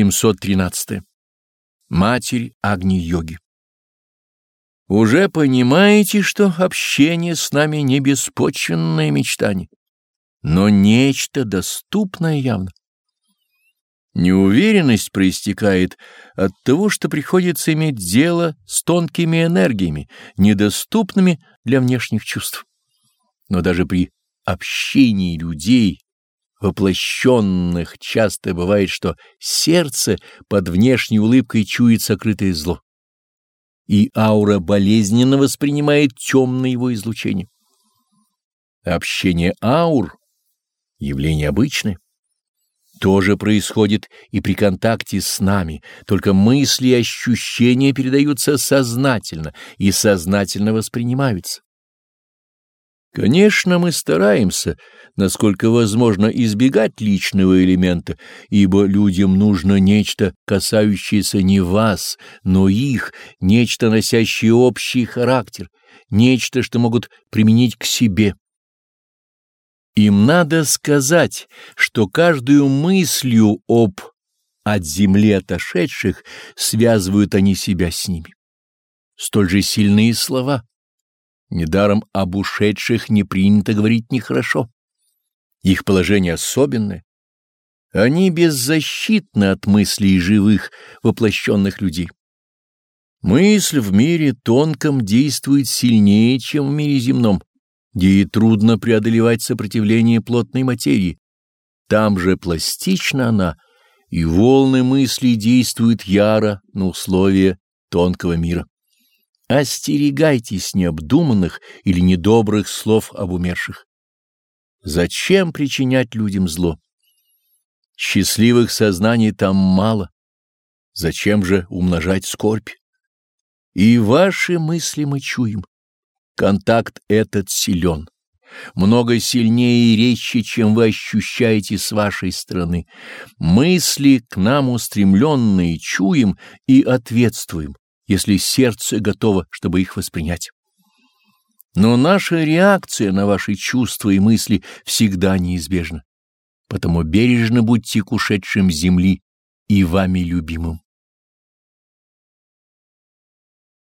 713. Матерь Агни-йоги Уже понимаете, что общение с нами не беспочвенное мечтание, но нечто доступное явно. Неуверенность проистекает от того, что приходится иметь дело с тонкими энергиями, недоступными для внешних чувств. Но даже при общении людей, воплощенных, часто бывает, что сердце под внешней улыбкой чует сокрытое зло, и аура болезненно воспринимает темное его излучение. Общение аур — явление обычное. То же происходит и при контакте с нами, только мысли и ощущения передаются сознательно и сознательно воспринимаются. Конечно, мы стараемся, насколько возможно, избегать личного элемента, ибо людям нужно нечто, касающееся не вас, но их, нечто, носящее общий характер, нечто, что могут применить к себе. Им надо сказать, что каждую мыслью об от земли отошедших связывают они себя с ними. Столь же сильные слова. Недаром об ушедших не принято говорить нехорошо. Их положение особенное. Они беззащитны от мыслей живых, воплощенных людей. Мысль в мире тонком действует сильнее, чем в мире земном где и трудно преодолевать сопротивление плотной материи. Там же пластична она, и волны мысли действуют яро на условия тонкого мира. Остерегайтесь необдуманных или недобрых слов об умерших. Зачем причинять людям зло? Счастливых сознаний там мало. Зачем же умножать скорбь? И ваши мысли мы чуем. Контакт этот силен, много сильнее и резче, чем вы ощущаете с вашей стороны. Мысли к нам устремленные чуем и ответствуем, если сердце готово, чтобы их воспринять. Но наша реакция на ваши чувства и мысли всегда неизбежна. Потому бережно будьте к ушедшим земли и вами любимым.